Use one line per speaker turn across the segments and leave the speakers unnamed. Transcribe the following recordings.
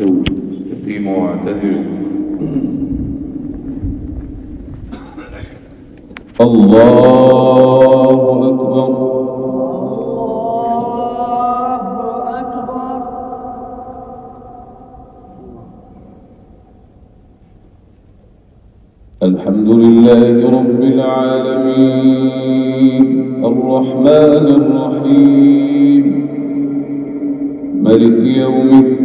استقيموا واعتدلوا الله أكبر.
الله أكبر
الحمد لله رب العالمين. الرحمن الرحيم. ملك يوم الدين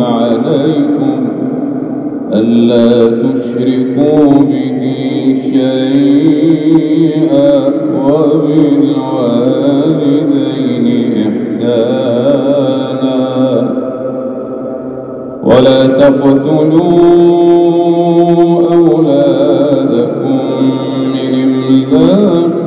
عليكم ألا تشركوا به شيئا وبالوالدين إحسانا ولا تقتلوا أولادكم من إملاق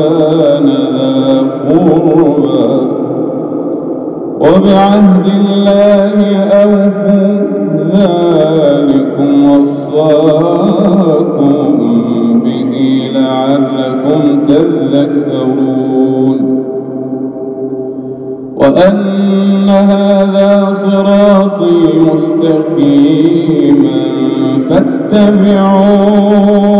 كان ذا قربى وبعهد الله أوفوا ذلكم وصاكم به لعلكم تذكرون وأن هذا صراطي مستقيما فاتبعوه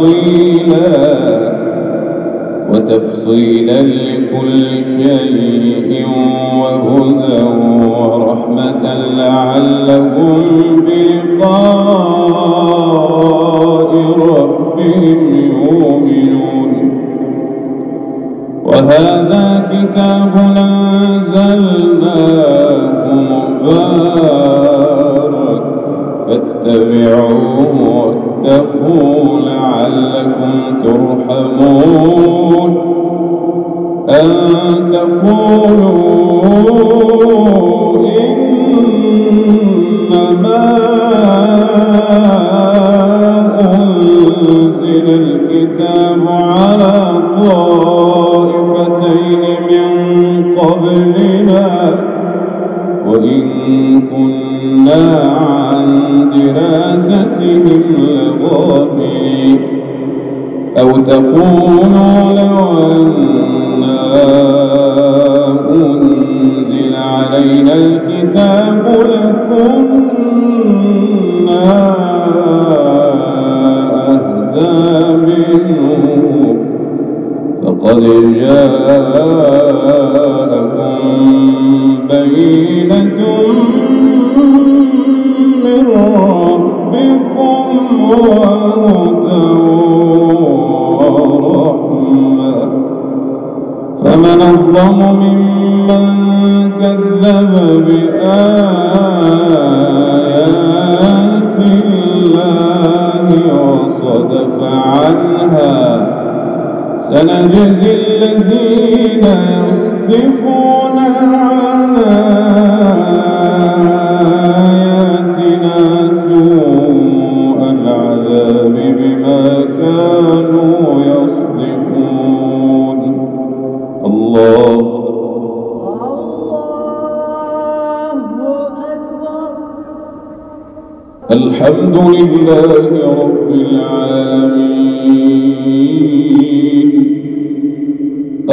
وتفصيلا وتفصيلا لكل شيء وهدى ورحمة لعلهم بلقاء ربهم يؤمنون. وهذا كتاب أنزلناه مبارك فاتبعوه واتقوا لعلكم ترحمون أن تقولوا أو تقولوا لو أنا أنزل علينا الكتاب لكنا أهدى منه. فقد جاءكم كذب سنجزي الذين يصدفون عن آياتنا سوء العذاب بما كانوا يصدفون؟ الله. الحمد لله رب العالمين.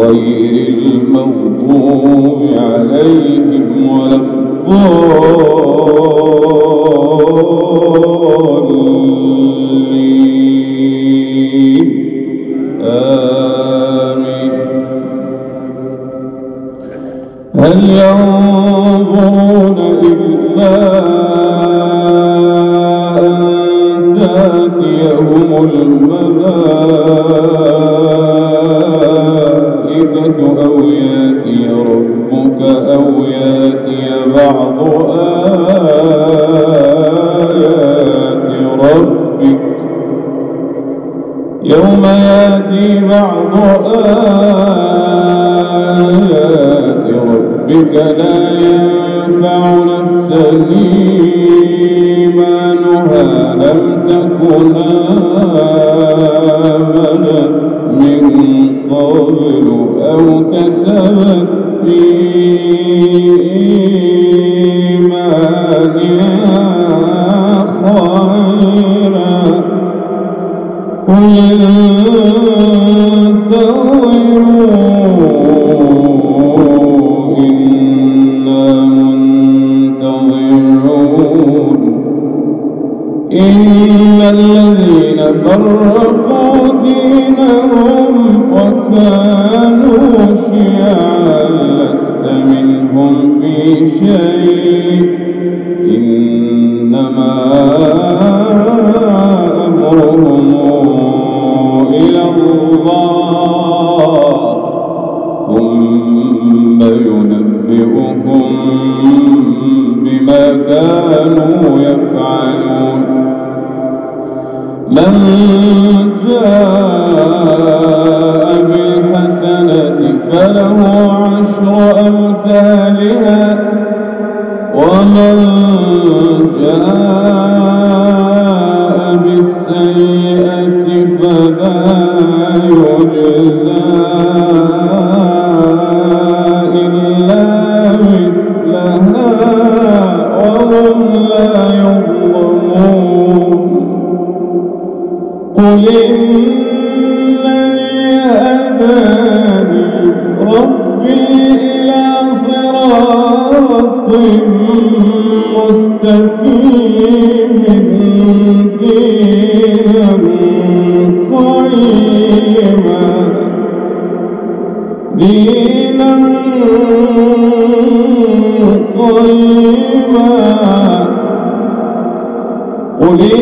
غير المغضوب عليهم ولا الضالين. آمين. هل ينظرون إلا تأتيهم الملائكة يوم يأتي بعض آيات ربك لا ينفع نفسا إيمانها لم تكن آمنت من قبل أو كسبت في إيمانها إن الذين فرقوا دينهم وكانوا شيعا لست منهم في شيء. إنما أمرهم إلى الله. ثم ينبئهم بما كانوا من إلى صراط مستقيم دينا قيما. دينا قيما. قل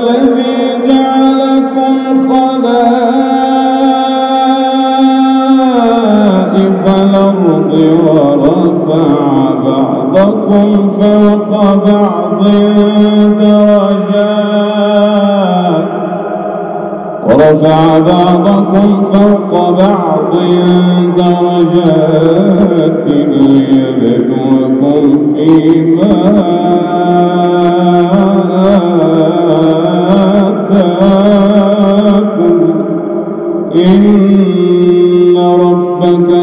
درجات ورفع بعضكم فوق بعض درجات ليبلوكم فيما آتاكم إن ربك